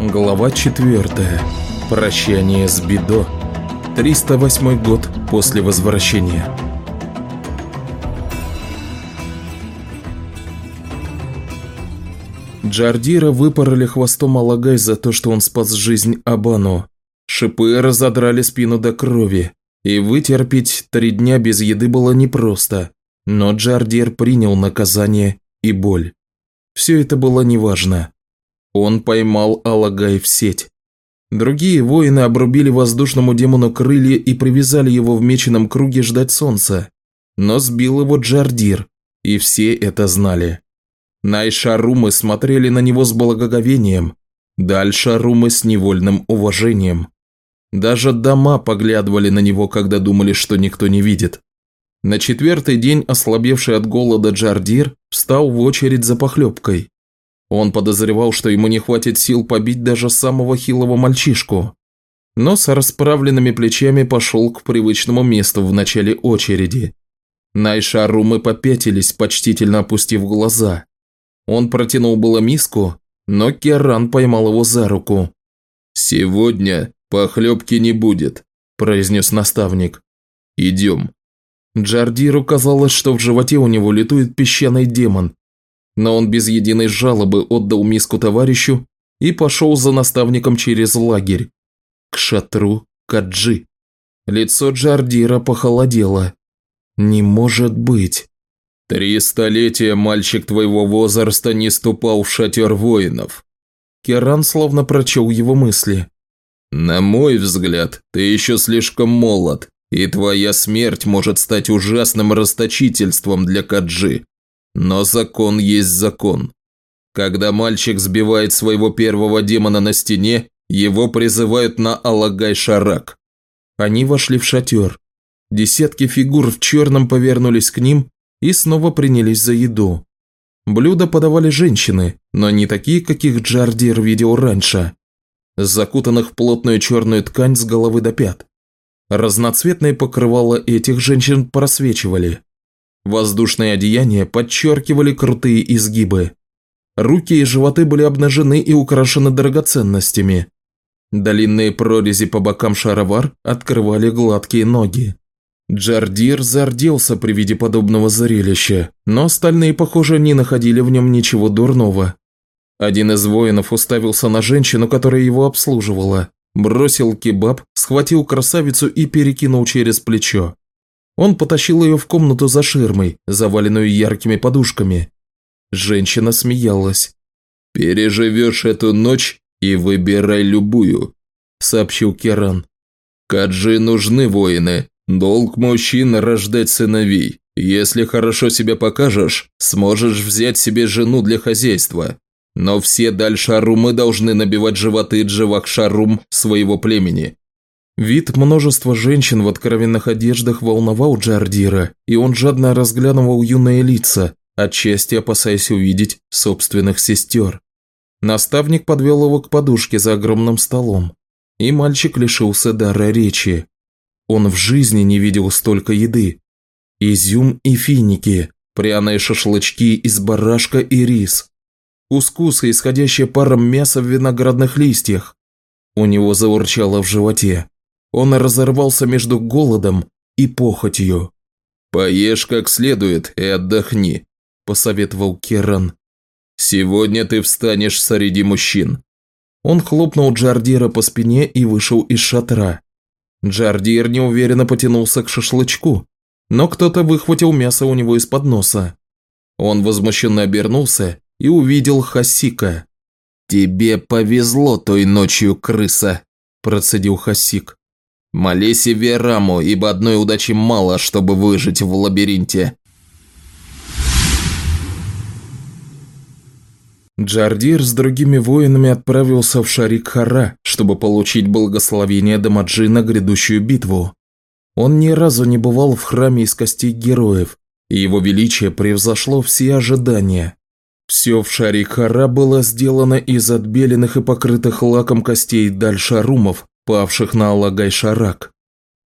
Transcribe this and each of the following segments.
Глава 4. Прощание с Бидо. 308 год после возвращения. Джардира выпороли хвостом Алагай за то, что он спас жизнь Абану. Шипы разодрали спину до крови, и вытерпеть три дня без еды было непросто. Но Джардир принял наказание и боль. Все это было неважно. Он поймал Алагай в сеть. Другие воины обрубили воздушному демону крылья и привязали его в меченом круге ждать солнца. Но сбил его Джардир, и все это знали. Найшарумы смотрели на него с благоговением, дальше Румы с невольным уважением. Даже дома поглядывали на него, когда думали, что никто не видит. На четвертый день ослабевший от голода Джардир встал в очередь за похлебкой. Он подозревал, что ему не хватит сил побить даже самого хилого мальчишку. Но с расправленными плечами пошел к привычному месту в начале очереди. Найшарумы попятились, почтительно опустив глаза. Он протянул было миску, но Керан поймал его за руку. «Сегодня похлебки не будет», – произнес наставник. «Идем». Джардиру казалось, что в животе у него летует песчаный демон, но он без единой жалобы отдал миску товарищу и пошел за наставником через лагерь, к шатру Каджи. Лицо Джардира похолодело. «Не может быть!» «Три столетия мальчик твоего возраста не ступал в шатер воинов». Керан словно прочел его мысли. «На мой взгляд, ты еще слишком молод, и твоя смерть может стать ужасным расточительством для Каджи. Но закон есть закон. Когда мальчик сбивает своего первого демона на стене, его призывают на Алагай-Шарак. Они вошли в шатер. Десятки фигур в черном повернулись к ним и снова принялись за еду. Блюда подавали женщины, но не такие, каких Джардир видел раньше. Закутанных в плотную черную ткань с головы до пят. Разноцветные покрывала этих женщин просвечивали. Воздушные одеяния подчеркивали крутые изгибы. Руки и животы были обнажены и украшены драгоценностями. Длинные прорези по бокам шаровар открывали гладкие ноги. Джардир зарделся при виде подобного зрелища, но остальные, похоже, не находили в нем ничего дурного. Один из воинов уставился на женщину, которая его обслуживала, бросил кебаб, схватил красавицу и перекинул через плечо. Он потащил ее в комнату за ширмой, заваленную яркими подушками. Женщина смеялась. «Переживешь эту ночь и выбирай любую», – сообщил Керан. «Каджи нужны воины. Долг мужчин – рождать сыновей. Если хорошо себя покажешь, сможешь взять себе жену для хозяйства. Но все дальшарумы должны набивать животы дживак-шарум своего племени. Вид множества женщин в откровенных одеждах волновал Джардира, и он жадно разглядывал юные лица, отчасти опасаясь увидеть собственных сестер. Наставник подвел его к подушке за огромным столом, и мальчик лишился дара речи. Он в жизни не видел столько еды. Изюм и финики, пряные шашлычки из барашка и рис, кускусы, исходящие паром мяса в виноградных листьях. У него заурчало в животе. Он разорвался между голодом и похотью. «Поешь как следует и отдохни», – посоветовал Керан. «Сегодня ты встанешь среди мужчин». Он хлопнул Джардира по спине и вышел из шатра. Джардир неуверенно потянулся к шашлычку, но кто-то выхватил мясо у него из-под носа. Он возмущенно обернулся и увидел Хасика. «Тебе повезло той ночью, крыса», – процедил Хасик. Молись Вераму, ибо одной удачи мало, чтобы выжить в лабиринте. Джардир с другими воинами отправился в Шарик-Хара, чтобы получить благословение Дамаджи на грядущую битву. Он ни разу не бывал в храме из костей героев, и его величие превзошло все ожидания. Все в Шарик-Хара было сделано из отбеленных и покрытых лаком костей дальшарумов, павших на Алагай-Шарак.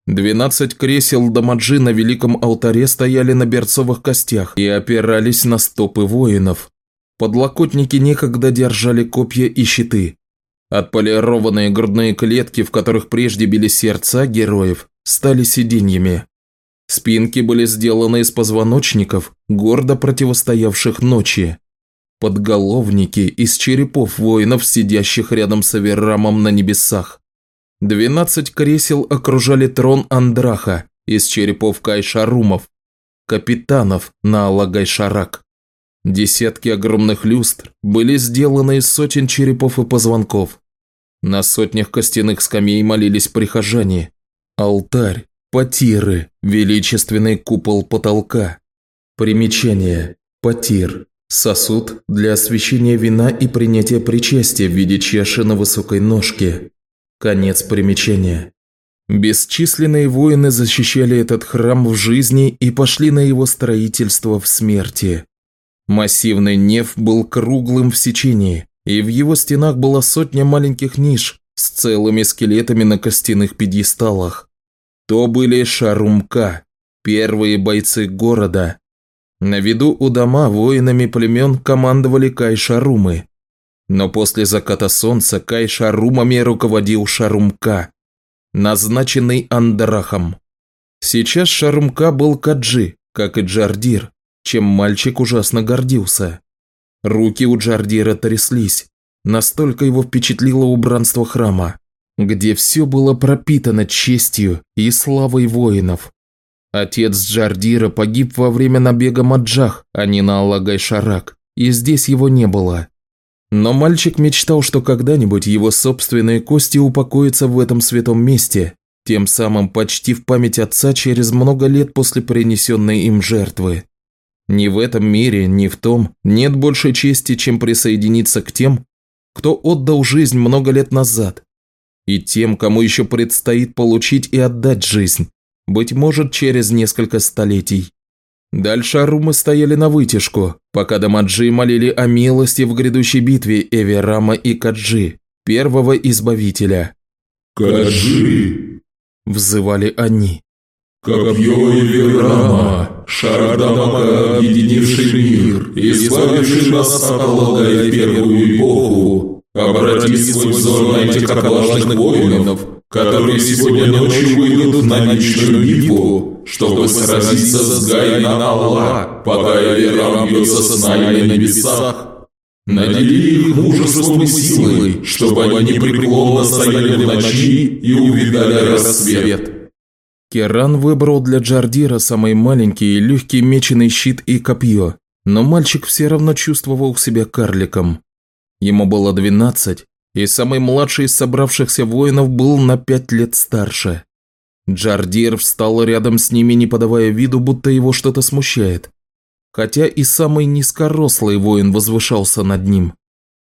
Двенадцать кресел Дамаджи на великом алтаре стояли на берцовых костях и опирались на стопы воинов. Подлокотники некогда держали копья и щиты. Отполированные грудные клетки, в которых прежде били сердца героев, стали сиденьями. Спинки были сделаны из позвоночников, гордо противостоявших ночи. Подголовники из черепов воинов, сидящих рядом с Аверамом на небесах. Двенадцать кресел окружали трон Андраха из черепов Кайшарумов, капитанов на Алагайшарак. Десятки огромных люстр были сделаны из сотен черепов и позвонков. На сотнях костяных скамей молились прихожане. Алтарь, потиры, величественный купол потолка. Примечание. Потир. Сосуд для освящения вина и принятия причастия в виде чаши на высокой ножке. Конец примечания. Бесчисленные воины защищали этот храм в жизни и пошли на его строительство в смерти. Массивный неф был круглым в сечении, и в его стенах была сотня маленьких ниш с целыми скелетами на костяных пьедесталах. То были шарумка, первые бойцы города. На виду у дома воинами племен командовали кайшарумы. Но после заката солнца кайшарумами руководил шарумка, назначенный Андрахом. Сейчас шарумка был Каджи, как и Джардир, чем мальчик ужасно гордился. Руки у Джардира тряслись, настолько его впечатлило убранство храма, где все было пропитано честью и славой воинов. Отец Джардира погиб во время набега Маджах, а не на Аллагай-Шарак, и здесь его не было. Но мальчик мечтал, что когда-нибудь его собственные кости упокоятся в этом святом месте, тем самым почти в память отца через много лет после принесенной им жертвы. Ни в этом мире, ни в том нет большей чести, чем присоединиться к тем, кто отдал жизнь много лет назад, и тем, кому еще предстоит получить и отдать жизнь, быть может, через несколько столетий. Дальше арумы стояли на вытяжку, пока Дамаджи молили о милости в грядущей битве Эверама и Каджи, первого избавителя. «Каджи!» – взывали они. Копье Эверама, шар Дамага, объединивший мир, избавивший нас от Аллага первую эпоху, обрати свой взор на этих отважных воинов, которые сегодня ночью выйдут на вечную битву, чтобы сразиться с Гайна Аллах, пока Эверам бьется с Най на небесах. Надели их мужеством и силой, чтобы они непреклонно стояли в ночи и увидали рассвет. Керан выбрал для Джардира самый маленький и легкий меченый щит и копье, но мальчик все равно чувствовал себя карликом. Ему было 12, и самый младший из собравшихся воинов был на пять лет старше. Джардир встал рядом с ними, не подавая виду, будто его что-то смущает. Хотя и самый низкорослый воин возвышался над ним.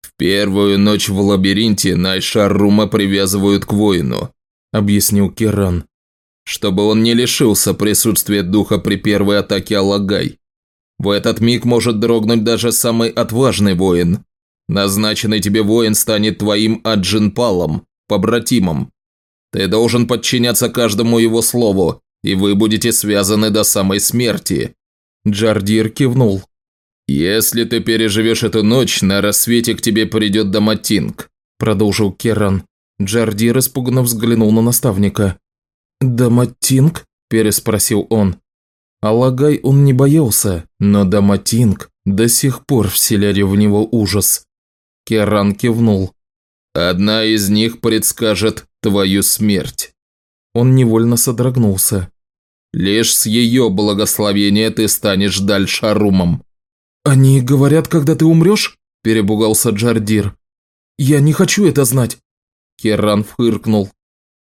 «В первую ночь в лабиринте Найшарума привязывают к воину», – объяснил Керан чтобы он не лишился присутствия духа при первой атаке Алагай. В этот миг может дрогнуть даже самый отважный воин. Назначенный тебе воин станет твоим аджинпалом, побратимом. Ты должен подчиняться каждому его слову, и вы будете связаны до самой смерти». Джардир кивнул. «Если ты переживешь эту ночь, на рассвете к тебе придет Даматинг», – продолжил Керан. Джардир испуганно взглянул на наставника. «Даматинг?» – переспросил он. Алагай он не боялся, но Даматинг до сих пор вселяли в него ужас. Керан кивнул. «Одна из них предскажет твою смерть». Он невольно содрогнулся. «Лишь с ее благословения ты станешь Дальшарумом». «Они говорят, когда ты умрешь?» – перебугался Джардир. «Я не хочу это знать». Керан фыркнул.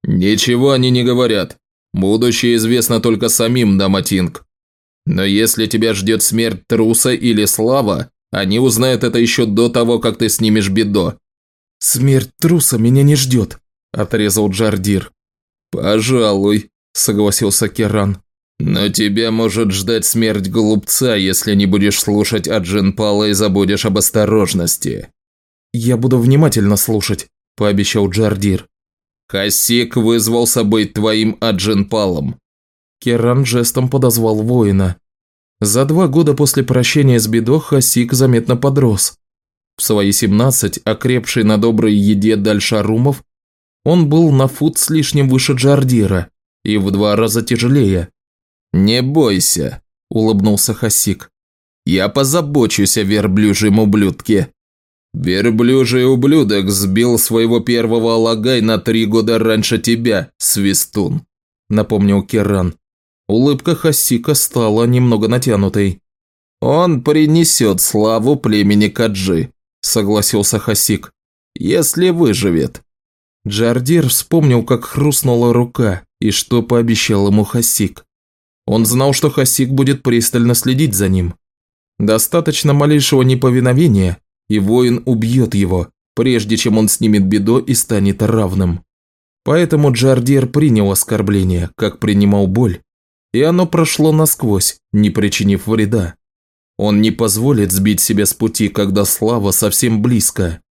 «Ничего они не говорят. Будущее известно только самим, Даматинг. Но если тебя ждет смерть труса или слава, они узнают это еще до того, как ты снимешь бедо». «Смерть труса меня не ждет», – отрезал Джардир. «Пожалуй», – согласился Керан. «Но тебя может ждать смерть голубца, если не будешь слушать Аджинпала и забудешь об осторожности». «Я буду внимательно слушать», – пообещал Джардир. Хасик вызвался быть твоим аджинпалом». Керан жестом подозвал воина. За два года после прощения с Бедо Хасик заметно подрос. В свои 17, окрепший на доброй еде дальшарумов, он был на фут с лишним выше Джардира и в два раза тяжелее. «Не бойся», – улыбнулся Хасик. «Я позабочусь о верблюжьем ублюдке». «Верблюжий ублюдок сбил своего первого алагай на три года раньше тебя, свистун», – напомнил Керан. Улыбка Хасика стала немного натянутой. «Он принесет славу племени Каджи», – согласился Хасик. «Если выживет». Джардир вспомнил, как хрустнула рука и что пообещал ему Хасик. Он знал, что Хасик будет пристально следить за ним. Достаточно малейшего неповиновения, и воин убьет его, прежде чем он снимет бедо и станет равным. Поэтому Джардир принял оскорбление, как принимал боль, и оно прошло насквозь, не причинив вреда. Он не позволит сбить себя с пути, когда слава совсем близко.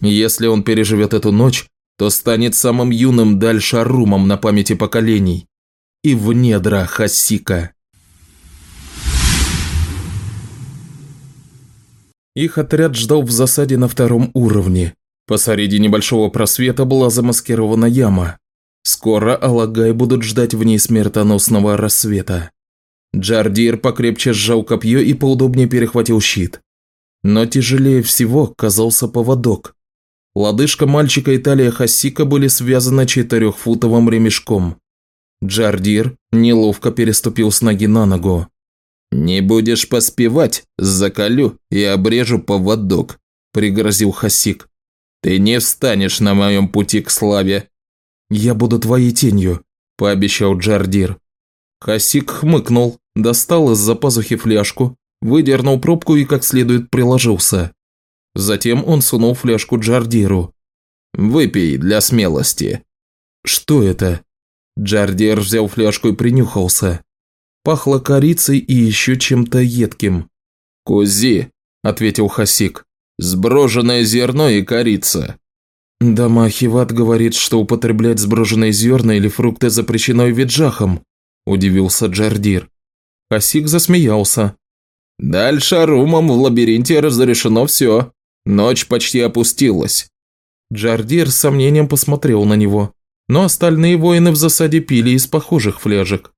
Если он переживет эту ночь, то станет самым юным Дальшарумом на памяти поколений и в недра Хасика. Их отряд ждал в засаде на втором уровне. Посреди небольшого просвета была замаскирована яма. Скоро Алагай будут ждать в ней смертоносного рассвета. Джардир покрепче сжал копье и поудобнее перехватил щит. Но тяжелее всего казался поводок. Лодыжка мальчика и талия Хасика были связаны четырехфутовым ремешком. Джардир неловко переступил с ноги на ногу. «Не будешь поспевать, заколю и обрежу поводок», – пригрозил Хасик. «Ты не встанешь на моем пути к славе». «Я буду твоей тенью», – пообещал Джардир. Хасик хмыкнул, достал из-за пазухи фляжку, выдернул пробку и как следует приложился. Затем он сунул фляжку Джардиру. «Выпей для смелости». «Что это?» Джардир взял фляжку и принюхался. Пахло корицей и еще чем-то едким. «Кузи», – ответил Хасик. «Сброженное зерно и корица». «Дама Хиват говорит, что употреблять сброженные зерна или фрукты запрещено и виджахом», – удивился Джардир. Хасик засмеялся. «Дальше румом в лабиринте разрешено все. Ночь почти опустилась». Джардир с сомнением посмотрел на него но остальные воины в засаде пили из похожих фляжек.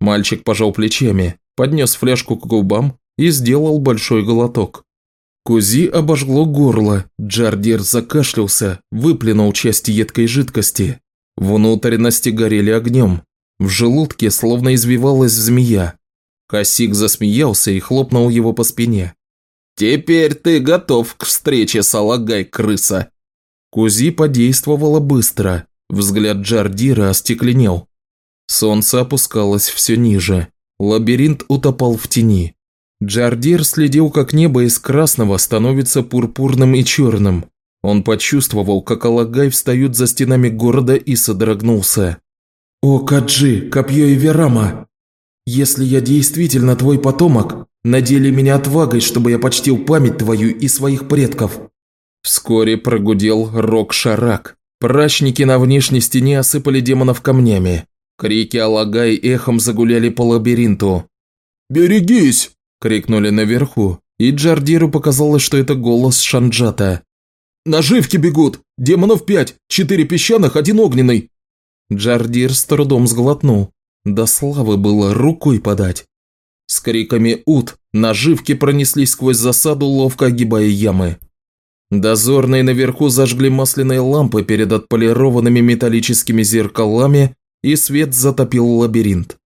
Мальчик пожал плечами, поднес фляжку к губам и сделал большой глоток. Кузи обожгло горло, Джардир закашлялся, выплюнул часть едкой жидкости. Внутренности горели огнем. В желудке словно извивалась змея. Хасик засмеялся и хлопнул его по спине. «Теперь ты готов к встрече с Алагай, крыса!» Кузи подействовала быстро. Взгляд Джардира остекленел. Солнце опускалось все ниже. Лабиринт утопал в тени. Джардир следил, как небо из красного становится пурпурным и черным. Он почувствовал, как Алагай встают за стенами города и содрогнулся. «О, Каджи, копье и Верама! Если я действительно твой потомок, надели меня отвагой, чтобы я почтил память твою и своих предков!» Вскоре прогудел Рок-Шарак. Прачники на внешней стене осыпали демонов камнями. Крики Алагай эхом загуляли по лабиринту. «Берегись!» – крикнули наверху, и Джардиру показалось, что это голос Шанджата. «Наживки бегут! Демонов пять! Четыре песчаных, один огненный!» Джардир с трудом сглотнул. До славы было рукой подать. С криками «Ут!» наживки пронеслись сквозь засаду, ловко огибая ямы. Дозорные наверху зажгли масляные лампы перед отполированными металлическими зеркалами, и свет затопил лабиринт.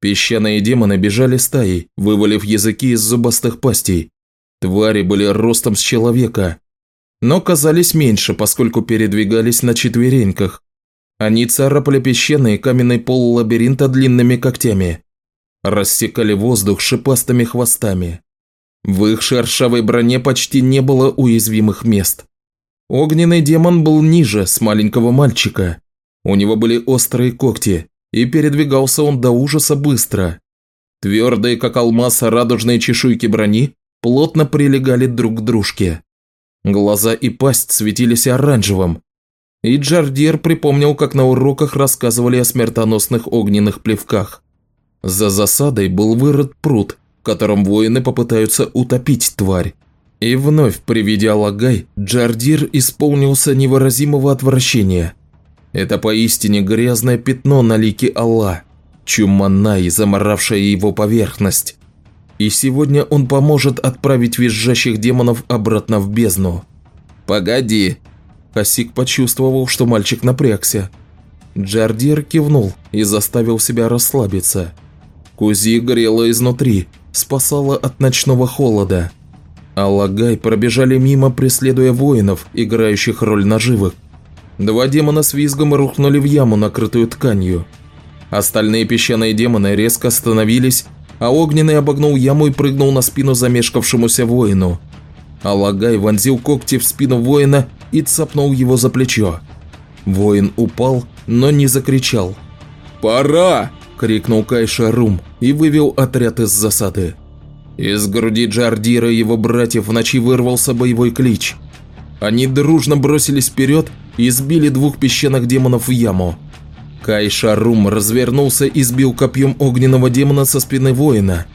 Песчаные демоны бежали стаей, вывалив языки из зубастых пастей. Твари были ростом с человека, но казались меньше, поскольку передвигались на четвереньках. Они царапали песчаный каменный пол лабиринта длинными когтями, рассекали воздух шипастыми хвостами. В их шершавой броне почти не было уязвимых мест. Огненный демон был ниже, с маленького мальчика. У него были острые когти, и передвигался он до ужаса быстро. Твердые, как алмаз, радужные чешуйки брони плотно прилегали друг к дружке. Глаза и пасть светились оранжевым. И Джардир припомнил, как на уроках рассказывали о смертоносных огненных плевках. За засадой был вырыт пруд, в котором воины попытаются утопить тварь. И вновь при виде Алагай Джардир исполнился невыразимого отвращения. Это поистине грязное пятно на лике Алла, чумана и заморавшая его поверхность. И сегодня он поможет отправить визжащих демонов обратно в бездну. «Погоди!» Хасик почувствовал, что мальчик напрягся. Джардир кивнул и заставил себя расслабиться. Кузи грела изнутри, спасала от ночного холода. А Лагай пробежали мимо, преследуя воинов, играющих роль наживок. Два демона с визгом рухнули в яму, накрытую тканью. Остальные песчаные демоны резко остановились, а огненный обогнул яму и прыгнул на спину замешкавшемуся воину. Алагай вонзил когти в спину воина и цапнул его за плечо. Воин упал, но не закричал. «Пора!» – крикнул Кайша Рум и вывел отряд из засады. Из груди Джардира и его братьев в ночи вырвался боевой клич. Они дружно бросились вперед и сбили двух песчаных демонов в яму. Кайша Рум развернулся и сбил копьем огненного демона со спины воина.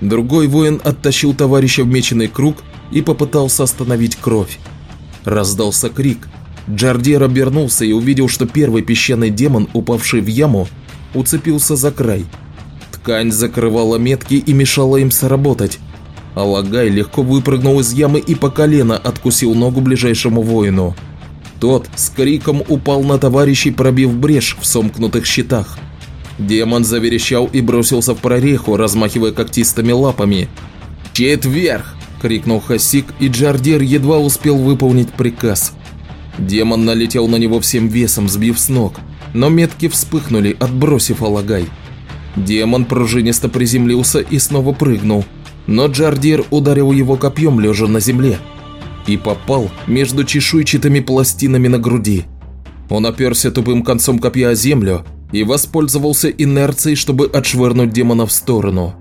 Другой воин оттащил товарища в меченый круг и попытался остановить кровь. Раздался крик. Джардир обернулся и увидел, что первый песчаный демон, упавший в яму, уцепился за край. Ткань закрывала метки и мешала им сработать. Алагай легко выпрыгнул из ямы и по колено откусил ногу ближайшему воину. Тот с криком упал на товарищей, пробив брешь в сомкнутых щитах. Демон заверещал и бросился в прореху, размахивая когтистыми лапами. «Щит вверх!» – крикнул Хасик, и Джардир едва успел выполнить приказ. Демон налетел на него всем весом, сбив с ног, но метки вспыхнули, отбросив Алагай. Демон пружинисто приземлился и снова прыгнул, но Джардир ударил его копьем, лежа на земле, и попал между чешуйчатыми пластинами на груди. Он оперся тупым концом копья о землю и воспользовался инерцией, чтобы отшвырнуть демона в сторону.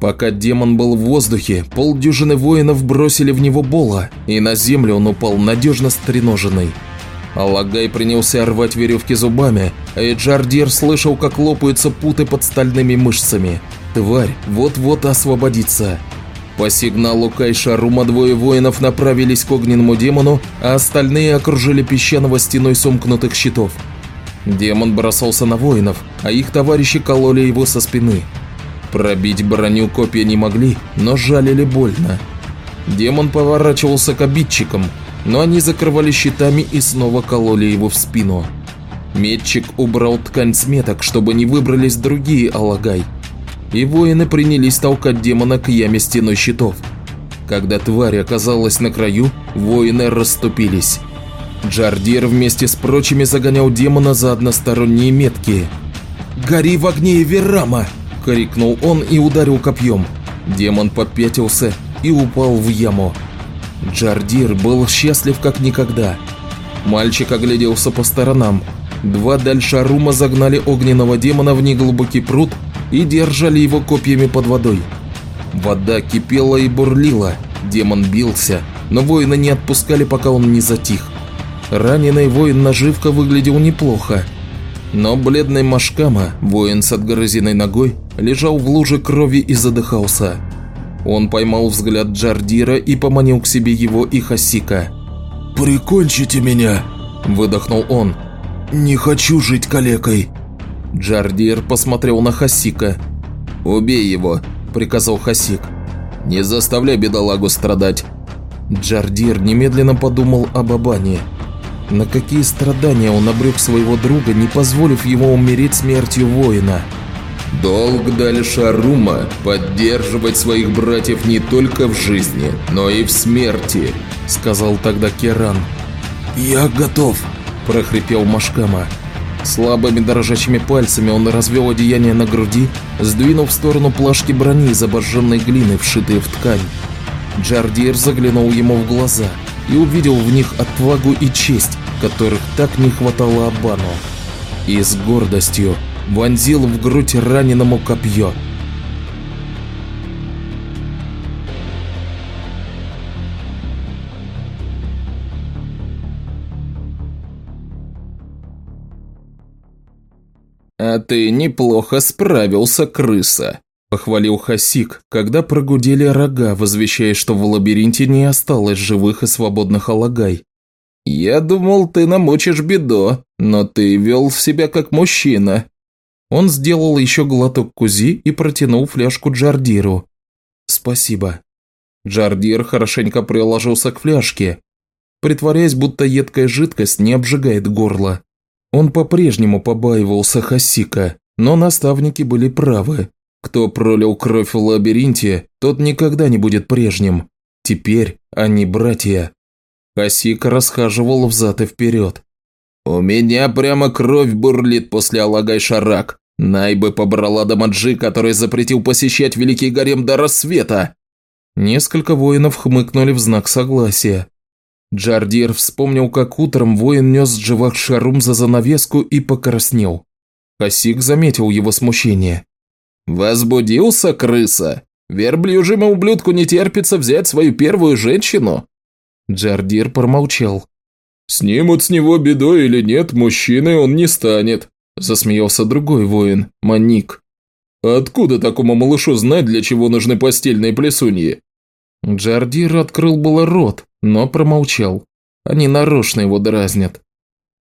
Пока демон был в воздухе, полдюжины воинов бросили в него бола, и на землю он упал надежно стреноженный. Алагай принялся рвать веревки зубами, а Эджардир слышал, как лопаются путы под стальными мышцами. Тварь вот-вот освободится. По сигналу Кайшарума двое воинов направились к огненному демону, а остальные окружили песчаного стеной сомкнутых щитов. Демон бросался на воинов, а их товарищи кололи его со спины. Пробить броню копья не могли, но жалили больно. Демон поворачивался к обидчикам, но они закрывали щитами и снова кололи его в спину. Метчик убрал ткань с меток, чтобы не выбрались другие алагай. И воины принялись толкать демона к яме стеной щитов. Когда тварь оказалась на краю, воины расступились. Джардир вместе с прочими загонял демона за односторонние метки. «Гори в огне Верама!» – крикнул он и ударил копьем. Демон попятился и упал в яму. Джардир был счастлив как никогда. Мальчик огляделся по сторонам. Два дальшарума загнали огненного демона в неглубокий пруд и держали его копьями под водой. Вода кипела и бурлила, демон бился, но воина не отпускали, пока он не затих. Раненый воин-наживка выглядел неплохо, но бледный Машкама, воин с отгрызенной ногой, лежал в луже крови и задыхался. Он поймал взгляд Джардира и поманил к себе его и Хасика. «Прикончите меня!» – выдохнул он. «Не хочу жить калекой!» Джардир посмотрел на Хасика. «Убей его!» – приказал Хасик. «Не заставляй бедолагу страдать!» Джардир немедленно подумал об Абане. На какие страдания он обрек своего друга, не позволив ему умереть смертью воина – Долг Дальшарума – поддерживать своих братьев не только в жизни, но и в смерти», – сказал тогда Керан. «Я готов», – прохрипел Машкама. Слабыми дрожащими пальцами он развел одеяние на груди, сдвинув в сторону плашки брони из обожженной глины, вшитые в ткань. Джардир заглянул ему в глаза и увидел в них отвагу и честь, которых так не хватало Абану. И с гордостью вонзил в грудь раненому копье. «А ты неплохо справился, крыса», похвалил Хасик, когда прогудели рога, возвещая, что в лабиринте не осталось живых и свободных алагай. «Я думал, ты намочишь бедо, но ты вел себя как мужчина». Он сделал еще глоток кузи и протянул фляжку Джардиру. «Спасибо». Джардир хорошенько приложился к фляжке, притворяясь, будто едкая жидкость не обжигает горло. Он по-прежнему побаивался Хасика, но наставники были правы. Кто пролил кровь в лабиринте, тот никогда не будет прежним. Теперь они братья. Хасик расхаживал взад и вперед. «У меня прямо кровь бурлит после Алагай-Шарак. Найбы побрала Дамаджи, который запретил посещать Великий Гарем до рассвета!» Несколько воинов хмыкнули в знак согласия. Джардир вспомнил, как утром воин нес Дживах Шарум за занавеску и покраснел. Хасик заметил его смущение. «Возбудился, крыса? Верблюжьему ублюдку не терпится взять свою первую женщину?» Джардир промолчал. «Снимут с него беду или нет, мужчиной он не станет», – засмеялся другой воин, Маник. «Откуда такому малышу знать, для чего нужны постельные плесуньи?» Джардир открыл было рот, но промолчал. Они нарочно его дразнят.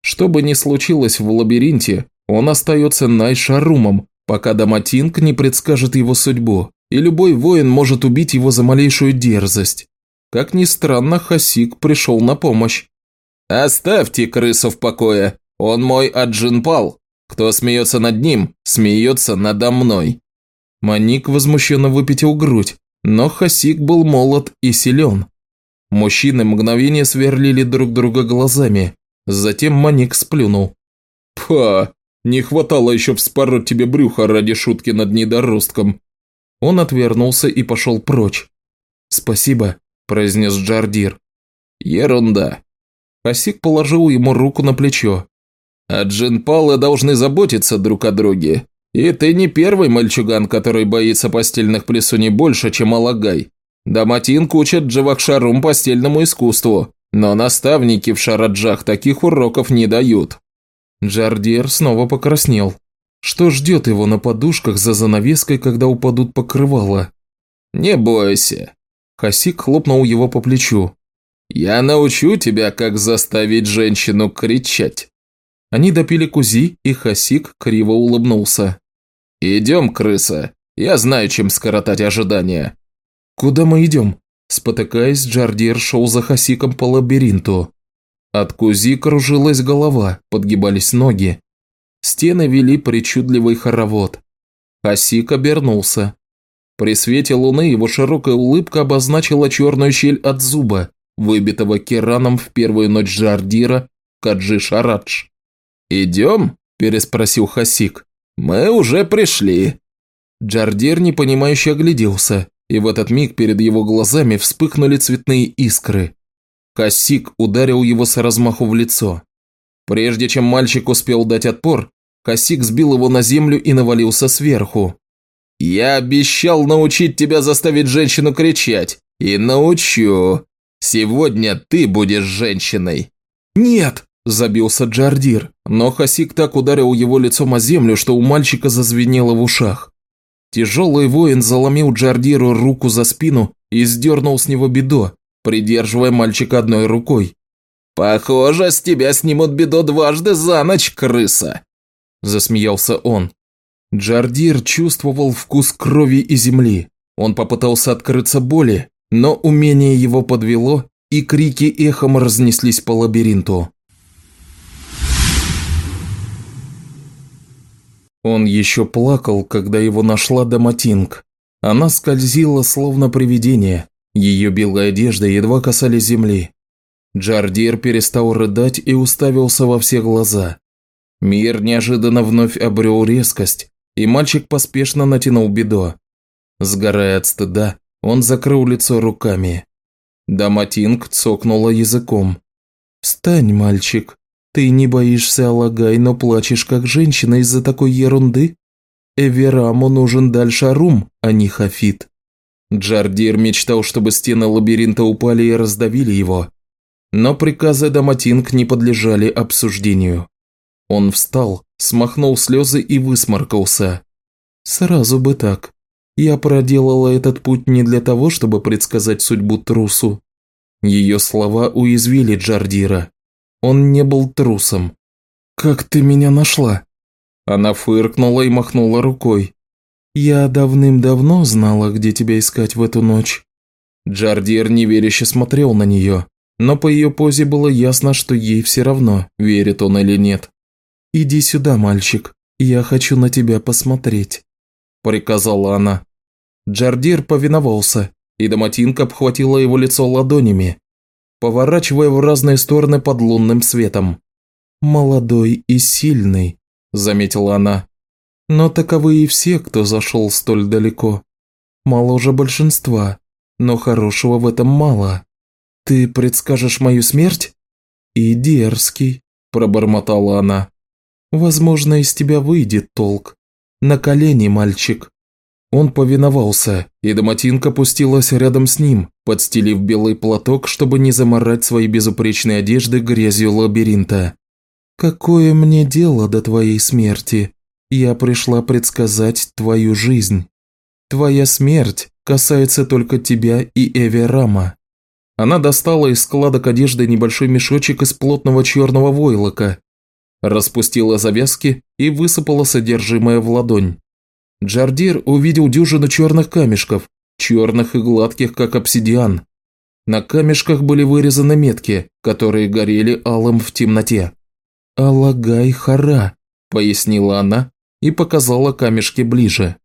Что бы ни случилось в лабиринте, он остается Найшарумом, пока Даматинг не предскажет его судьбу, и любой воин может убить его за малейшую дерзость. Как ни странно, Хасик пришел на помощь. «Оставьте крысу в покое, он мой Аджинпал. Кто смеется над ним, смеется надо мной». Маник возмущенно выпятил грудь, но Хасик был молод и силен. Мужчины мгновение сверлили друг друга глазами, затем Маник сплюнул. «Па, не хватало еще вспороть тебе брюхо ради шутки над недоростком». Он отвернулся и пошел прочь. «Спасибо», – произнес Джардир. «Ерунда». Хасик положил ему руку на плечо. «А джинпалы должны заботиться друг о друге. И ты не первый мальчуган, который боится постельных плесуней больше, чем Алагай. Даматинг учат Джавахшарум постельному искусству, но наставники в Шараджах таких уроков не дают». Джардир снова покраснел. Что ждет его на подушках за занавеской, когда упадут покрывала? «Не бойся», Хасик хлопнул его по плечу. «Я научу тебя, как заставить женщину кричать». Они допили кузи, и Хасик криво улыбнулся. «Идем, крыса. Я знаю, чем скоротать ожидания». «Куда мы идем?» Спотыкаясь, Джардир шел за Хасиком по лабиринту. От кузи кружилась голова, подгибались ноги. Стены вели причудливый хоровод. Хасик обернулся. При свете луны его широкая улыбка обозначила черную щель от зуба, выбитого Кераном в первую ночь Жардира Каджи Шарадж. «Идем?» – переспросил Хасик. «Мы уже пришли». Джардир непонимающе огляделся, и в этот миг перед его глазами вспыхнули цветные искры. Хасик ударил его с размаху в лицо. Прежде чем мальчик успел дать отпор, Хасик сбил его на землю и навалился сверху. «Я обещал научить тебя заставить женщину кричать. И научу. Сегодня ты будешь женщиной». «Нет!» – забился Джардир, но Хасик так ударил его лицом о землю, что у мальчика зазвенело в ушах. Тяжелый воин заломил Джардиру руку за спину и сдернул с него бедо, придерживая мальчика одной рукой. «Похоже, с тебя снимут бедо дважды за ночь, крыса!» Засмеялся он. Джардир чувствовал вкус крови и земли. Он попытался открыться боли, но умение его подвело, и крики эхом разнеслись по лабиринту. Он еще плакал, когда его нашла Даматинг. Она скользила, словно привидение. Ее белая одежда едва касались земли. Джардир перестал рыдать и уставился во все глаза. Мир неожиданно вновь обрел резкость, и мальчик поспешно натянул бедо. Сгорая от стыда, он закрыл лицо руками. Даматинг цокнула языком. «Встань, мальчик. Ты не боишься Алагай, но плачешь как женщина из-за такой ерунды? Эвераму нужен дальше Арум, а не Хафит». Джардир мечтал, чтобы стены лабиринта упали и раздавили его. Но приказы Даматинг не подлежали обсуждению. Он встал, смахнул слезы и высморкался. «Сразу бы так. Я проделала этот путь не для того, чтобы предсказать судьбу трусу. Ее слова уязвили Джардира. Он не был трусом. «Как ты меня нашла?» Она фыркнула и махнула рукой. «Я давным-давно знала, где тебя искать в эту ночь». Джардир неверяще смотрел на нее, но по ее позе было ясно, что ей все равно, верит он или нет. «Иди сюда, мальчик, я хочу на тебя посмотреть», – приказала она. Джардир повиновался, и Доматинка обхватила его лицо ладонями, поворачивая в разные стороны под лунным светом. «Молодой и сильный», – заметила она. «Но таковы и все, кто зашел столь далеко. Моложе большинства, но хорошего в этом мало. Ты предскажешь мою смерть?» «И дерзкий», – пробормотала она. «Возможно, из тебя выйдет толк. На колени, мальчик». Он повиновался, и Доматинка пустилась рядом с ним, подстелив белый платок, чтобы не заморать свои безупречные одежды грязью лабиринта. «Какое мне дело до твоей смерти? Я пришла предсказать твою жизнь. Твоя смерть касается только тебя и Эверама». Она достала из складок одежды небольшой мешочек из плотного черного войлока, распустила завязки и высыпала содержимое в ладонь. Джардир увидел дюжину черных камешков, черных и гладких, как обсидиан. На камешках были вырезаны метки, которые горели алым в темноте. «Алагай Хара», – пояснила она и показала камешки ближе.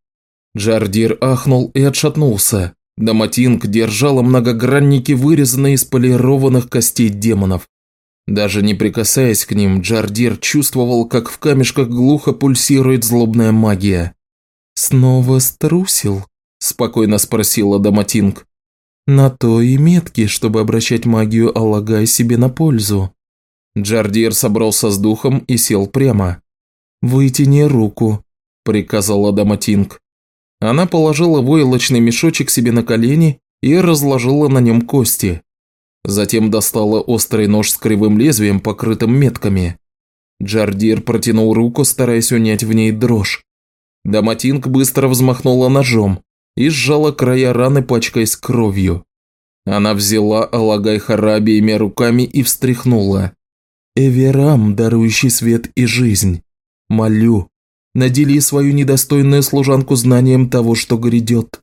Джардир ахнул и отшатнулся. Даматинг держала многогранники, вырезанные из полированных костей демонов. Даже не прикасаясь к ним, Джардир чувствовал, как в камешках глухо пульсирует злобная магия. «Снова струсил?» – спокойно спросила Даматинг. «На то и метки, чтобы обращать магию Аллагай себе на пользу». Джардир собрался с духом и сел прямо. «Вытяни руку», – приказала Даматинг. Она положила войлочный мешочек себе на колени и разложила на нем кости. Затем достала острый нож с кривым лезвием, покрытым метками. Джардир протянул руку, стараясь унять в ней дрожь. Даматинг быстро взмахнула ножом и сжала края раны, пачкаясь кровью. Она взяла Алагай Хара обеими руками и встряхнула. «Эверам, дарующий свет и жизнь, молю, надели свою недостойную служанку знанием того, что грядет.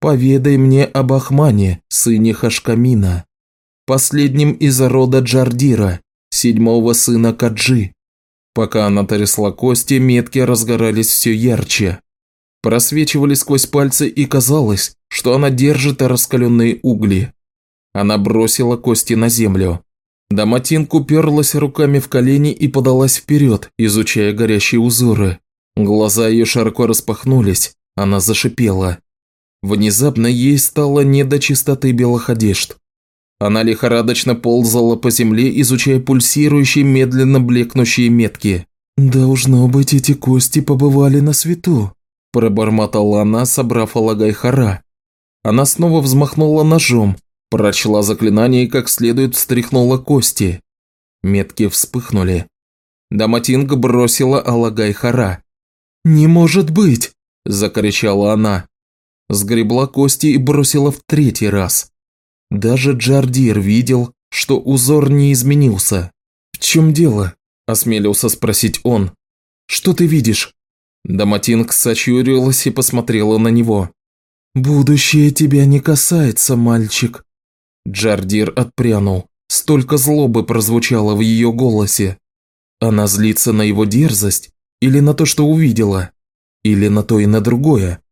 Поведай мне об Ахмане, сыне Хашкамина, последнем из рода Джардира, седьмого сына Каджи. Пока она трясла кости, метки разгорались все ярче. Просвечивали сквозь пальцы и казалось, что она держит раскаленные угли. Она бросила кости на землю. Даматинг уперлась руками в колени и подалась вперед, изучая горящие узоры. Глаза ее широко распахнулись, она зашипела. Внезапно ей стало не до чистоты белых одежд. Она лихорадочно ползала по земле, изучая пульсирующие, медленно блекнущие метки. «Должно быть, эти кости побывали на свету», – пробормотала она, собрав Алагай-Хара. Она снова взмахнула ножом, прочла заклинание и как следует встряхнула кости. Метки вспыхнули. Даматинг бросила Алагай-Хара. «Не может быть!» – закричала она. Сгребла кости и бросила в третий раз. Даже Джардир видел, что узор не изменился. «В чем дело?» – осмелился спросить он. «Что ты видишь?» Даматинг сочурилась и посмотрела на него. «Будущее тебя не касается, мальчик». Джардир отпрянул. Столько злобы прозвучало в ее голосе. Она злится на его дерзость или на то, что увидела? Или на то и на другое?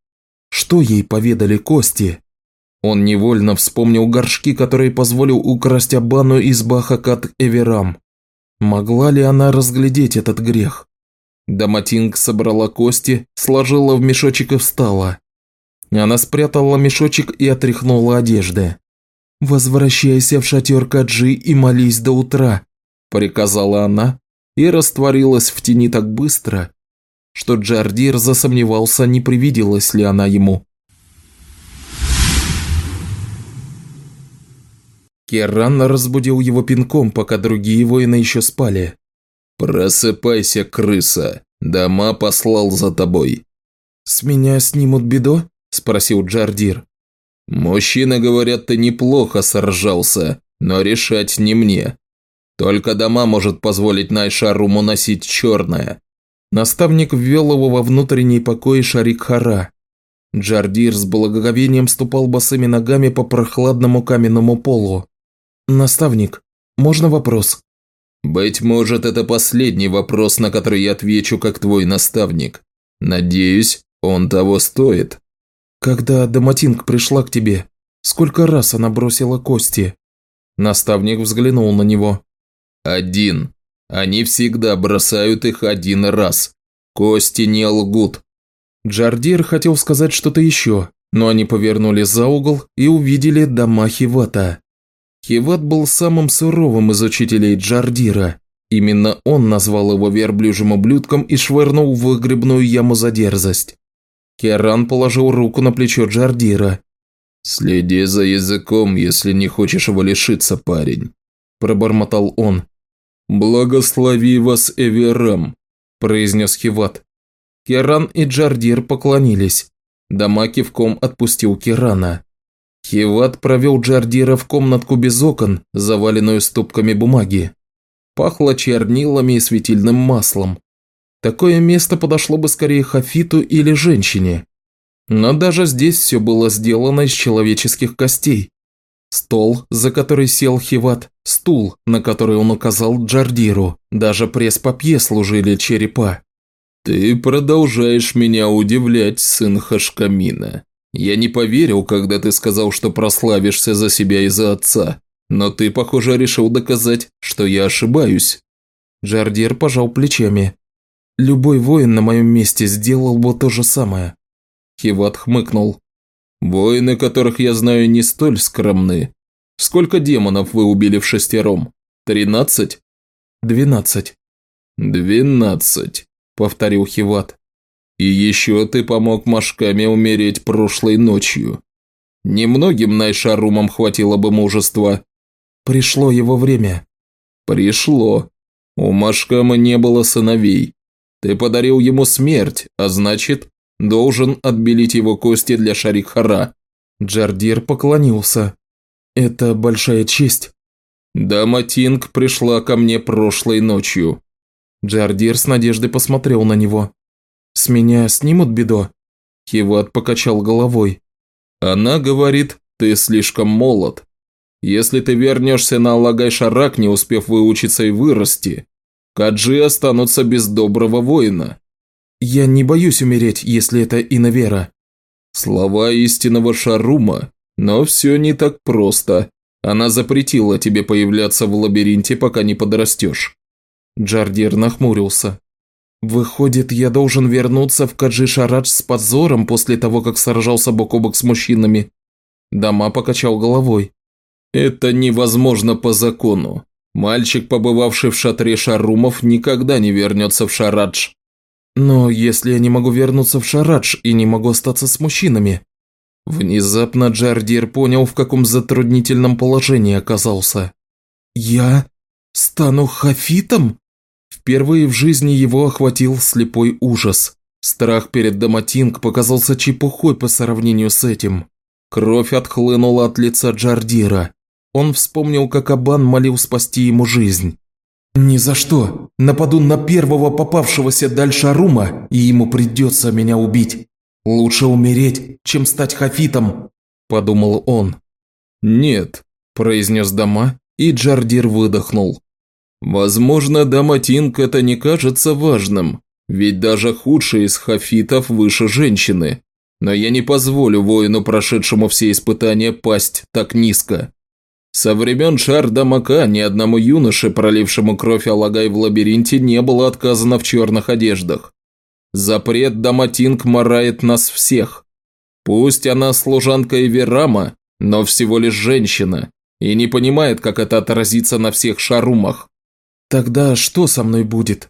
Что ей поведали кости? Он невольно вспомнил горшки, которые позволил украсть Абану из Бахакат Эверам. Могла ли она разглядеть этот грех? Даматинг собрала кости, сложила в мешочек и встала. Она спрятала мешочек и отряхнула одежды. «Возвращайся в шатер Каджи и молись до утра», – приказала она и растворилась в тени так быстро, что Джардир засомневался, не привиделась ли она ему. Керран разбудил его пинком, пока другие воины еще спали. «Просыпайся, крыса! Дома послал за тобой!» «С меня снимут бедо?» – спросил Джардир. «Мужчины говорят, ты неплохо сражался, но решать не мне. Только дома может позволить Найшаруму носить черное». Наставник ввел его во внутренний покой Шарикхара. Джардир с благоговением ступал босыми ногами по прохладному каменному полу. «Наставник, можно вопрос?» «Быть может, это последний вопрос, на который я отвечу как твой наставник. Надеюсь, он того стоит». «Когда Даматинг пришла к тебе, сколько раз она бросила кости?» Наставник взглянул на него. «Один. Они всегда бросают их один раз. Кости не лгут». Джардир хотел сказать что-то еще, но они повернули за угол и увидели дома Хивата. Хиват был самым суровым из учителей Джардира. Именно он назвал его верблюжьим ублюдком и швырнул в выгребную яму за дерзость. Керан положил руку на плечо Джардира. «Следи за языком, если не хочешь его лишиться, парень», – пробормотал он. «Благослови вас, Эверам», – произнес Хиват. Керан и Джардир поклонились. Дама кивком отпустил Керана. Хиват провел Джардира в комнатку без окон, заваленную стопками бумаги. Пахло чернилами и светильным маслом. Такое место подошло бы скорее Хафиту или женщине. Но даже здесь все было сделано из человеческих костей. Стол, за который сел Хиват, стул, на который он указал Джардиру, даже пресс-папье служили черепа. «Ты продолжаешь меня удивлять, сын Хашкамина. Я не поверил, когда ты сказал, что прославишься за себя и за отца, но ты, похоже, решил доказать, что я ошибаюсь». Джардир пожал плечами. Любой воин на моем месте сделал бы то же самое. Хиват хмыкнул. Воины, которых я знаю, не столь скромны. Сколько демонов вы убили в шестером? Тринадцать? Двенадцать. Двенадцать, повторил Хиват. И еще ты помог Машкаме умереть прошлой ночью. Немногим Найшарумам хватило бы мужества. Пришло его время. Пришло. У Машкама не было сыновей. Ты подарил ему смерть, а значит, должен отбелить его кости для Шарикхара». Джардир поклонился. «Это большая честь». «Дама Тинг пришла ко мне прошлой ночью». Джардир с надеждой посмотрел на него. «С меня снимут бедо?» Хиват покачал головой. «Она говорит, ты слишком молод. Если ты вернешься на Алагай-Шарак, не успев выучиться и вырасти, Каджи останутся без доброго воина. Я не боюсь умереть, если это Инавера. Слова истинного Шарума, но все не так просто. Она запретила тебе появляться в лабиринте, пока не подрастешь. Джардир нахмурился. Выходит, я должен вернуться в Каджи-Шарадж с позором после того, как сражался бок о бок с мужчинами. Дама покачал головой. Это невозможно по закону. Мальчик, побывавший в шатре Шарумов, никогда не вернется в Шарадж. Но если я не могу вернуться в Шарадж и не могу остаться с мужчинами? Внезапно Джардир понял, в каком затруднительном положении оказался. Я стану хафитом? Впервые в жизни его охватил слепой ужас. Страх перед Даматинг показался чепухой по сравнению с этим. Кровь отхлынула от лица Джардира. Он вспомнил, как Абан молил спасти ему жизнь. «Ни за что! Нападу на первого попавшегося дальше Арума, и ему придется меня убить. Лучше умереть, чем стать хафитом», – подумал он. «Нет», – произнес Дама, и Джардир выдохнул. «Возможно, Даматинг это не кажется важным, ведь даже худший из хафитов выше женщины. Но я не позволю воину, прошедшему все испытания, пасть так низко. Со времен Шардамака ни одному юноше, пролившему кровь Алагай в лабиринте, не было отказано в черных одеждах. Запрет Даматинг марает нас всех. Пусть она служанка Эверама, но всего лишь женщина, и не понимает, как это отразится на всех шарумах. Тогда что со мной будет?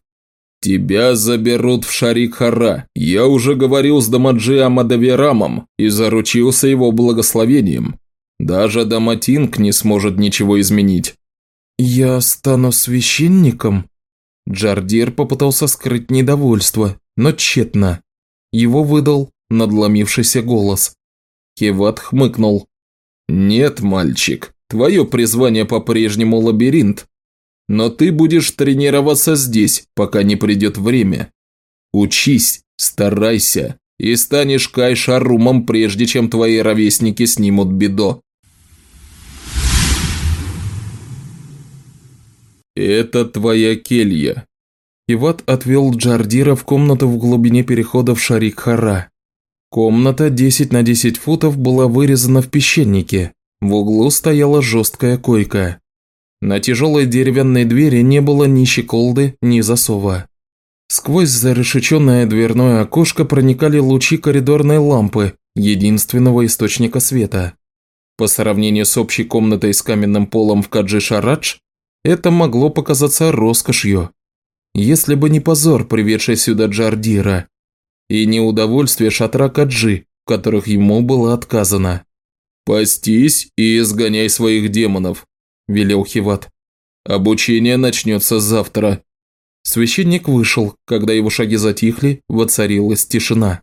Тебя заберут в Шарик-Хара. Я уже говорил с Дамаджи Амадаверамом и заручился его благословением. Даже Даматинг не сможет ничего изменить. «Я стану священником?» Джардир попытался скрыть недовольство, но тщетно. Его выдал надломившийся голос. Кеват хмыкнул. «Нет, мальчик, твое призвание по-прежнему лабиринт. Но ты будешь тренироваться здесь, пока не придет время. Учись, старайся, и станешь Кайшарумом, прежде чем твои ровесники снимут бедо». «Это твоя келья». Иват отвел Джардира в комнату в глубине перехода в Шарик-Хара. Комната 10 на 10 футов была вырезана в песчанике. В углу стояла жесткая койка. На тяжелой деревянной двери не было ни щеколды, ни засова. Сквозь зарешеченное дверное окошко проникали лучи коридорной лампы, единственного источника света. По сравнению с общей комнатой с каменным полом в Каджи-Шарадж, это могло показаться роскошью. Если бы не позор, приведший сюда Джардира, и неудовольствие шатра Каджи, в которых ему было отказано. «Пастись и изгоняй своих демонов», – велел Хиват. «Обучение начнется завтра». Священник вышел, когда его шаги затихли, воцарилась тишина.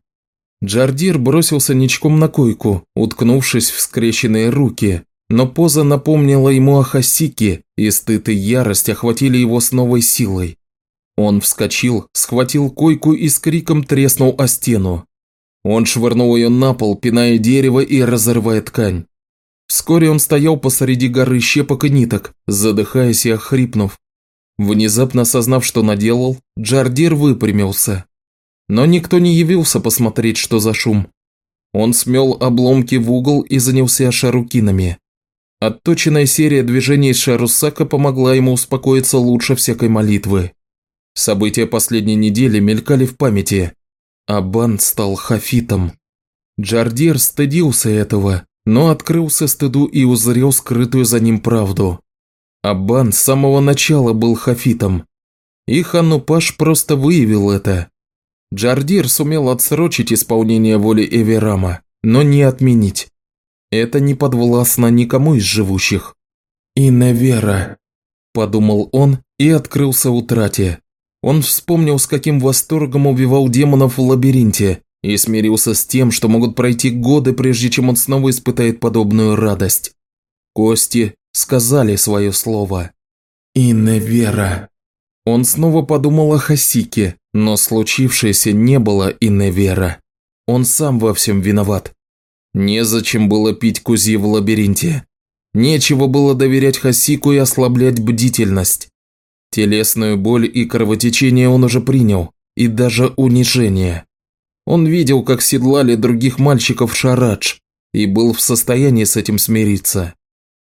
Джардир бросился ничком на койку, уткнувшись в скрещенные руки, но поза напомнила ему о Хасике, и стыд и ярость охватили его с новой силой. Он вскочил, схватил койку и с криком треснул о стену. Он швырнул ее на пол, пиная дерево и разрывая ткань. Вскоре он стоял посреди горы щепок и ниток, задыхаясь и охрипнув. Внезапно осознав, что наделал, Джардир выпрямился. Но никто не явился посмотреть, что за шум. Он смел обломки в угол и занялся шарукинами. Отточенная серия движений Шарусака помогла ему успокоиться лучше всякой молитвы. События последней недели мелькали в памяти. Абан стал хафитом. Джардир стыдился этого, но открылся стыду и узрел скрытую за ним правду. Абан с самого начала был хафитом. И Ханупаш просто выявил это. Джардир сумел отсрочить исполнение воли Эверама, но не отменить. Это не подвластно никому из живущих. «Иневера», – подумал он и открылся утрате. Он вспомнил, с каким восторгом убивал демонов в лабиринте, и смирился с тем, что могут пройти годы, прежде чем он снова испытает подобную радость. Кости сказали свое слово. «Иневера». Он снова подумал о Хасике, но случившееся не было Иневера. Он сам во всем виноват. Незачем было пить кузи в лабиринте. Нечего было доверять Хасику и ослаблять бдительность. Телесную боль и кровотечение он уже принял, и даже унижение. Он видел, как седлали других мальчиков Шарадж, и был в состоянии с этим смириться.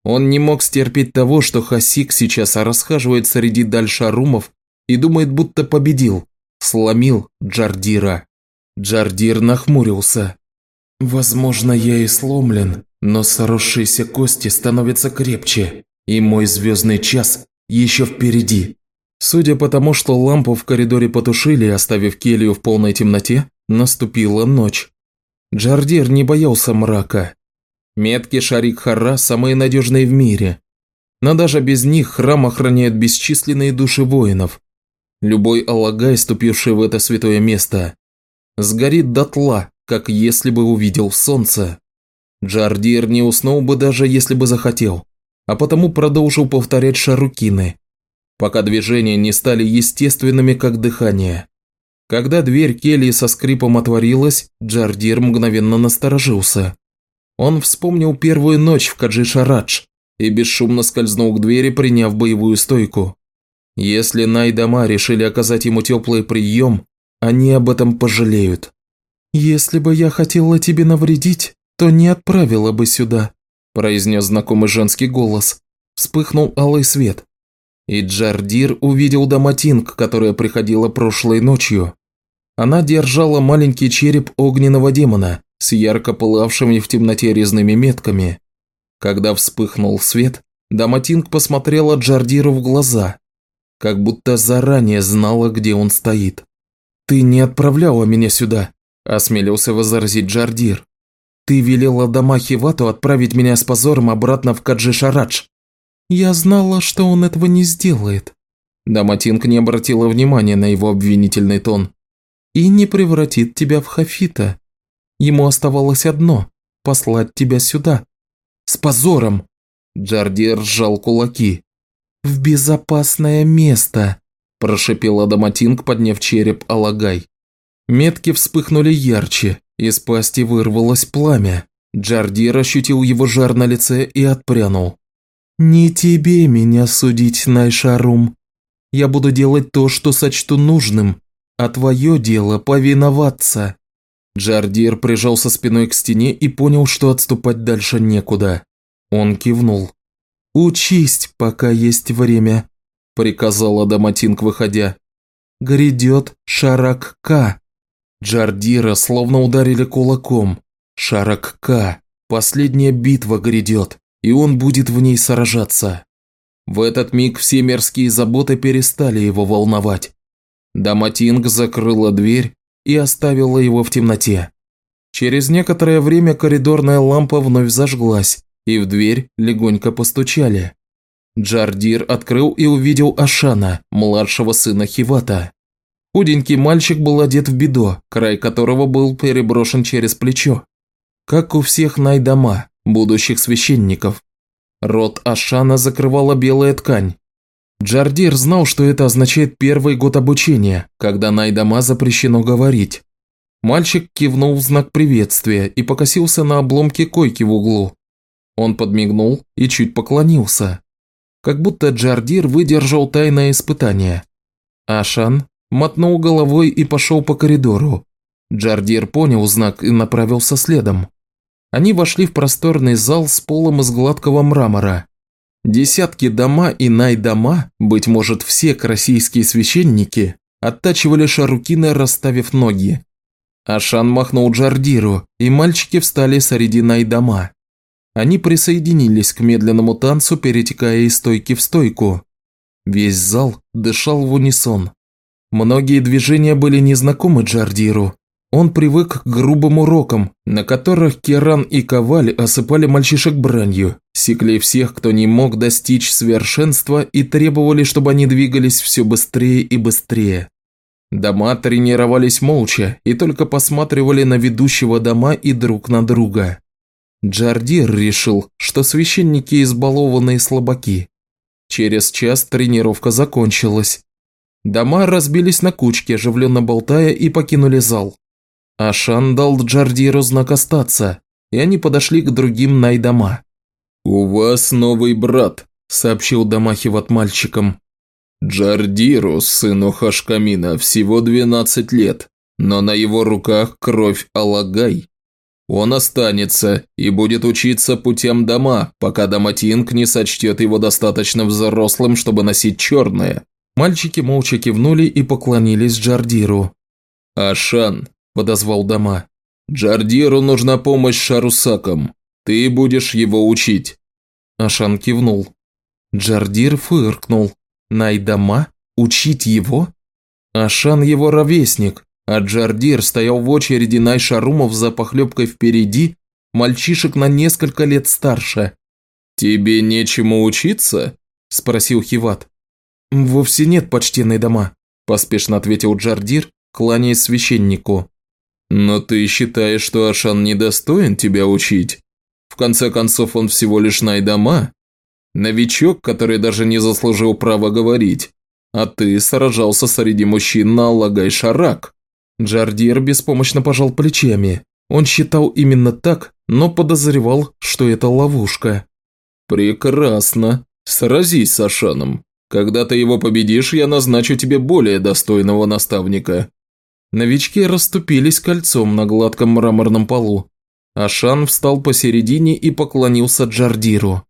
Он не мог стерпеть того, что Хасик сейчас расхаживает среди дальшарумов и думает, будто победил, сломил Джардира. Джардир нахмурился. Возможно, я и сломлен, но соросшиеся кости становятся крепче, и мой звездный час еще впереди. Судя по тому, что лампу в коридоре потушили, оставив келью в полной темноте, наступила ночь. Джардир не боялся мрака. Метки Шарик Хара самые надежные в мире. Но даже без них храм охраняет бесчисленные души воинов. Любой алагай, ступивший в это святое место, сгорит дотла, как если бы увидел солнце. Джардир не уснул бы даже если бы захотел, а потому продолжил повторять шарукины, пока движения не стали естественными, как дыхание. Когда дверь кельи со скрипом отворилась, Джардир мгновенно насторожился. Он вспомнил первую ночь в Каджи-Шарадж и бесшумно скользнул к двери, приняв боевую стойку. Если Найдама решили оказать ему теплый прием, они об этом пожалеют. «Если бы я хотела тебе навредить, то не отправила бы сюда», произнес знакомый женский голос. Вспыхнул алый свет. И Джардир увидел Даматинг, которая приходила прошлой ночью. Она держала маленький череп огненного демона с ярко пылавшими в темноте резными метками. Когда вспыхнул свет, Даматинг посмотрела Джардиру в глаза, как будто заранее знала, где он стоит. «Ты не отправляла меня сюда», осмелился возразить Джардир. «Ты велела Дамахи Вату отправить меня с позором обратно в Каджи-Шарадж». «Я знала, что он этого не сделает». Даматинг не обратила внимания на его обвинительный тон. «И не превратит тебя в Хафита. Ему оставалось одно – послать тебя сюда. С позором!» Джардир сжал кулаки. «В безопасное место!» – прошипел Адаматинг, подняв череп Алагай. Метки вспыхнули ярче, из пасти вырвалось пламя. Джардир ощутил его жар на лице и отпрянул. «Не тебе меня судить, Найшарум. Я буду делать то, что сочту нужным, а твое дело повиноваться». Джардир прижался спиной к стене и понял, что отступать дальше некуда. Он кивнул. «Учись, пока есть время», – приказал Адаматинг, выходя. «Грядет Шарак-Ка». Джардира словно ударили кулаком. Шарак-Ка. Последняя битва грядет, и он будет в ней сражаться. В этот миг все мирские заботы перестали его волновать. Даматинг закрыла дверь и оставила его в темноте. Через некоторое время коридорная лампа вновь зажглась, и в дверь легонько постучали. Джардир открыл и увидел Ашана, младшего сына Хивата. Худенький мальчик был одет в бедо, край которого был переброшен через плечо. Как у всех найдома, будущих священников. Рот Ашана закрывала белая ткань. Джардир знал, что это означает первый год обучения, когда найдома запрещено говорить. Мальчик кивнул в знак приветствия и покосился на обломки койки в углу. Он подмигнул и чуть поклонился. Как будто Джардир выдержал тайное испытание. Ашан мотнул головой и пошел по коридору. Джардир понял знак и направился следом. Они вошли в просторный зал с полом из гладкого мрамора. Десятки дома и найдома, быть может все российские священники, оттачивали шарукины, расставив ноги. Ашан махнул Джардиру, и мальчики встали среди найдома. Они присоединились к медленному танцу, перетекая из стойки в стойку. Весь зал дышал в унисон. Многие движения были незнакомы Джардиру. Он привык к грубым урокам, на которых Керан и Коваль осыпали мальчишек бранью, секли всех, кто не мог достичь совершенства и требовали, чтобы они двигались все быстрее и быстрее. Дома тренировались молча и только посматривали на ведущего дома и друг на друга. Джардир решил, что священники избалованные слабаки. Через час тренировка закончилась. Дома разбились на кучки, оживленно болтая, и покинули зал. Ашан дал Джардиру знак остаться, и они подошли к другим найдома. «У вас новый брат», – сообщил Дамахиват мальчикам. «Джардиру, сыну Хашкамина, всего 12 лет, но на его руках кровь Алагай. Он останется и будет учиться путем дома, пока Даматинг не сочтет его достаточно взрослым, чтобы носить черное. Мальчики молча кивнули и поклонились Джардиру. «Ашан», – подозвал Дома, – «Джардиру нужна помощь Шарусакам. Ты будешь его учить». Ашан кивнул. Джардир фыркнул. «Найдама? Учить его?» Ашан его ровесник, а Джардир стоял в очереди Найшарумов за похлебкой впереди, мальчишек на несколько лет старше. «Тебе нечему учиться?» – спросил Хиват. «Вовсе нет, почтенные дома», – поспешно ответил Джардир, кланяясь священнику. «Но ты считаешь, что Ашан недостоин тебя учить? В конце концов, он всего лишь найдома. Новичок, который даже не заслужил права говорить. А ты сражался среди мужчин на Аллагай-Шарак». Джардир беспомощно пожал плечами. Он считал именно так, но подозревал, что это ловушка. «Прекрасно. Сразись с Ашаном. Когда ты его победишь, я назначу тебе более достойного наставника». Новички расступились кольцом на гладком мраморном полу. Ашан встал посередине и поклонился Джардиру.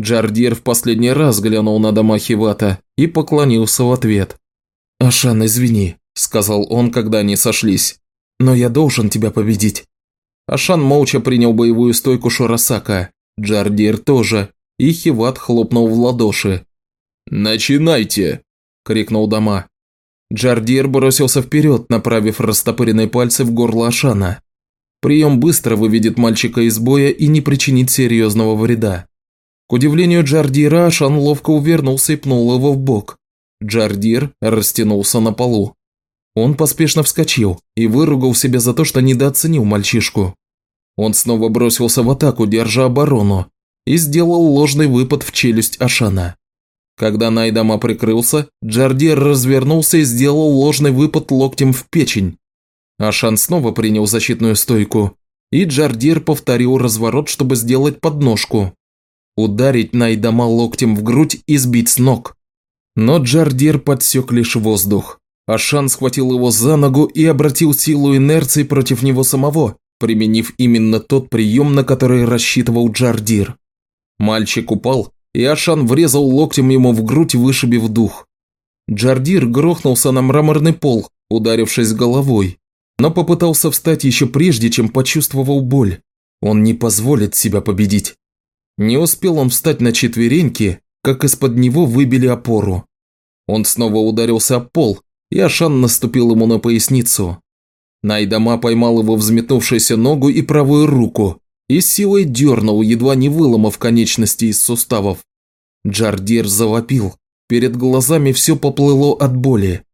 Джардир в последний раз глянул на дома Хивата и поклонился в ответ. «Ашан, извини», – сказал он, когда они сошлись. «Но я должен тебя победить». Ашан молча принял боевую стойку Шурасака, Джардир тоже, и Хиват хлопнул в ладоши. «Начинайте!» – крикнул Дома. Джардир бросился вперед, направив растопыренные пальцы в горло Ашана. Прием быстро выведет мальчика из боя и не причинит серьезного вреда. К удивлению Джардира, Ашан ловко увернулся и пнул его в бок. Джардир растянулся на полу. Он поспешно вскочил и выругал себя за то, что недооценил мальчишку. Он снова бросился в атаку, держа оборону, и сделал ложный выпад в челюсть Ашана. Когда Найдама прикрылся, Джардир развернулся и сделал ложный выпад локтем в печень. Ашан снова принял защитную стойку, и Джардир повторил разворот, чтобы сделать подножку. Ударить Найдама локтем в грудь и сбить с ног. Но Джардир подсек лишь воздух. Ашан схватил его за ногу и обратил силу инерции против него самого, применив именно тот прием, на который рассчитывал Джардир. Мальчик упал, и Ашан врезал локтем ему в грудь, вышибив дух. Джардир грохнулся на мраморный пол, ударившись головой, но попытался встать еще прежде, чем почувствовал боль. Он не позволит себя победить. Не успел он встать на четвереньки, как из-под него выбили опору. Он снова ударился о пол, и Ашан наступил ему на поясницу. Найдама поймал его взметнувшуюся ногу и правую руку и силой дернул, едва не выломав конечности из суставов. Джардир завопил. Перед глазами все поплыло от боли.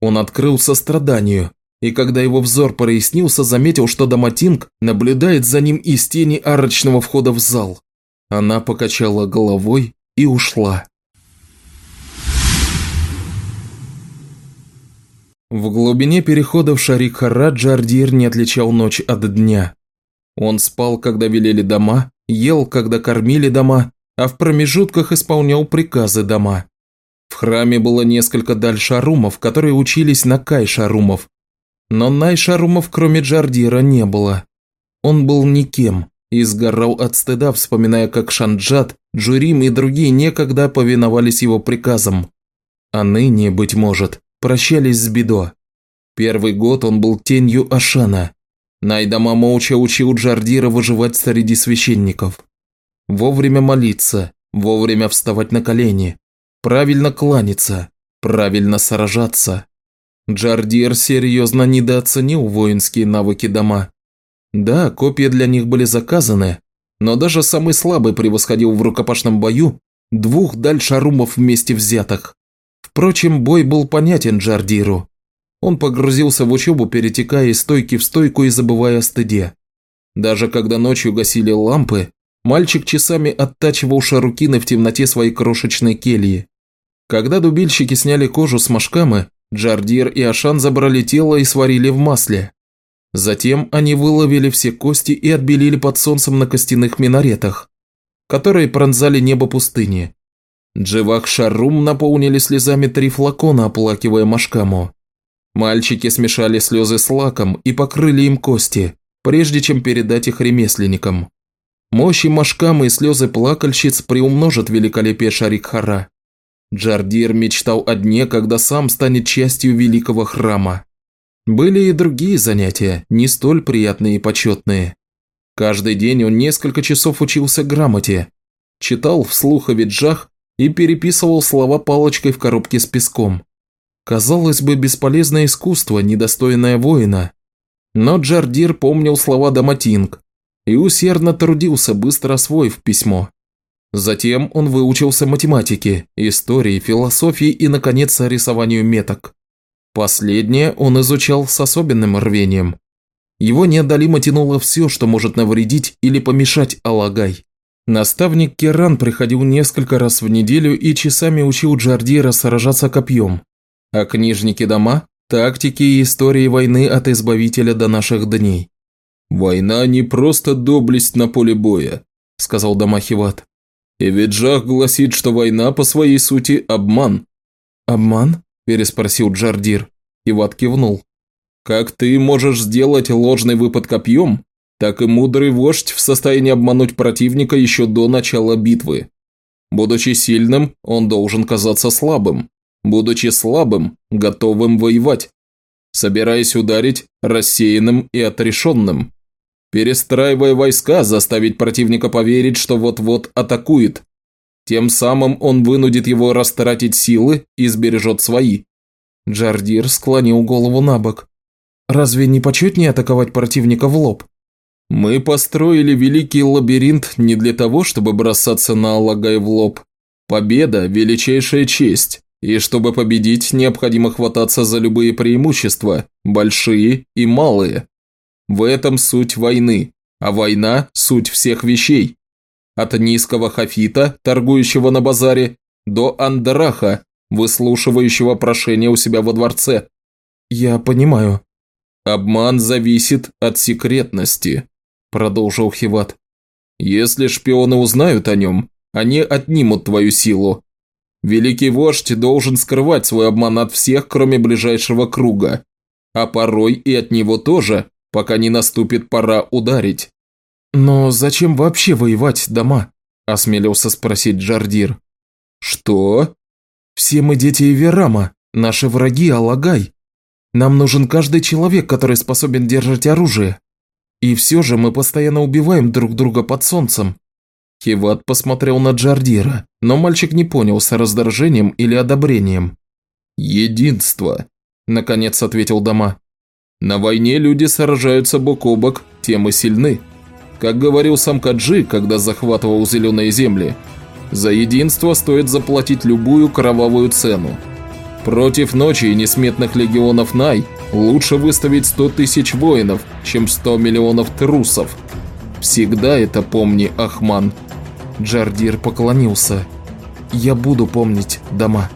Он открыл состраданию, и когда его взор прояснился, заметил, что Даматинг наблюдает за ним из тени арочного входа в зал. Она покачала головой и ушла. В глубине перехода в Шарик-Хара Джардир не отличал ночь от дня. Он спал, когда велели дома, ел, когда кормили дома, а в промежутках исполнял приказы дома. В храме было несколько дальшарумов, которые учились на кайшарумов. Но найшарумов, кроме Джардира, не было. Он был никем и сгорал от стыда, вспоминая, как Шанджат, Джурим и другие некогда повиновались его приказам. А ныне, быть может, прощались с Бидо. Первый год он был тенью Ашана. Найдама молча учил Джардира выживать среди священников. Вовремя молиться, вовремя вставать на колени, правильно кланяться, правильно сражаться. Джардир серьезно недооценил воинские навыки дома. Да, копья для них были заказаны, но даже самый слабый превосходил в рукопашном бою двух дальшарумов вместе взятых. Впрочем, бой был понятен Джардиру. Он погрузился в учебу, перетекая из стойки в стойку и забывая о стыде. Даже когда ночью гасили лампы, мальчик часами оттачивал шарукины в темноте своей крошечной кельи. Когда дубильщики сняли кожу с машкамы, Джардир и Ашан забрали тело и сварили в масле. Затем они выловили все кости и отбелили под солнцем на костяных минаретах, которые пронзали небо пустыни. Дживах Шарум наполнили слезами три флакона, оплакивая Машкаму. Мальчики смешали слезы с лаком и покрыли им кости, прежде чем передать их ремесленникам. Мощи Машкамы и слезы плакальщиц приумножат великолепие Шарикхара. Джардир мечтал о дне, когда сам станет частью великого храма. Были и другие занятия, не столь приятные и почетные. Каждый день он несколько часов учился грамоте, читал вслух о виджах и переписывал слова палочкой в коробке с песком. Казалось бы, бесполезное искусство, недостойное воина. Но Джардир помнил слова Даматинг и усердно трудился, быстро освоив письмо. Затем он выучился математике, истории, философии и, наконец, рисованию меток. Последнее он изучал с особенным рвением. Его неодолимо тянуло все, что может навредить или помешать Алагай. Наставник Керан приходил несколько раз в неделю и часами учил Джардира сражаться копьем. А книжники дома – тактики и истории войны от Избавителя до наших дней. «Война не просто доблесть на поле боя», – сказал Дамахиват. «И Виджах гласит, что война по своей сути – обман». «Обман?» – переспросил Джардир. Иват кивнул. «Как ты можешь сделать ложный выпад копьем, так и мудрый вождь в состоянии обмануть противника еще до начала битвы. Будучи сильным, он должен казаться слабым. Будучи слабым, готовым воевать. Собираясь ударить, рассеянным и отрешенным. Перестраивая войска, заставить противника поверить, что вот-вот атакует. Тем самым он вынудит его растратить силы и сбережет свои. Джардир склонил голову на бок. «Разве не почетнее атаковать противника в лоб?» Мы построили великий лабиринт не для того, чтобы бросаться на Алагай в лоб. Победа – величайшая честь, И чтобы победить, необходимо хвататься за любые преимущества, большие и малые. В этом суть войны, а война – суть всех вещей. От низкого хафита, торгующего на базаре, до андраха, выслушивающего прошение у себя во дворце. Я понимаю. Обман зависит от секретности, продолжил Хиват. Если шпионы узнают о нем, они отнимут твою силу. Великий вождь должен скрывать свой обман от всех, кроме ближайшего круга. А порой и от него тоже, пока не наступит пора ударить. «Но зачем вообще воевать, дома?» – осмелился спросить Джардир. «Что?» «Все мы дети Эверама, наши враги Алагай. Нам нужен каждый человек, который способен держать оружие. И все же мы постоянно убиваем друг друга под солнцем». Хиват посмотрел на Джардира, но мальчик не понял, с раздражением или одобрением. «Единство», – наконец ответил Дома. «На войне люди сражаются бок о бок, тем и сильны. Как говорил сам Каджи, когда захватывал зеленые земли, за единство стоит заплатить любую кровавую цену. Против ночи и несметных легионов Най лучше выставить 100 тысяч воинов, чем 100 миллионов трусов. Всегда это помни, Ахман. Джардир поклонился. «Я буду помнить дома».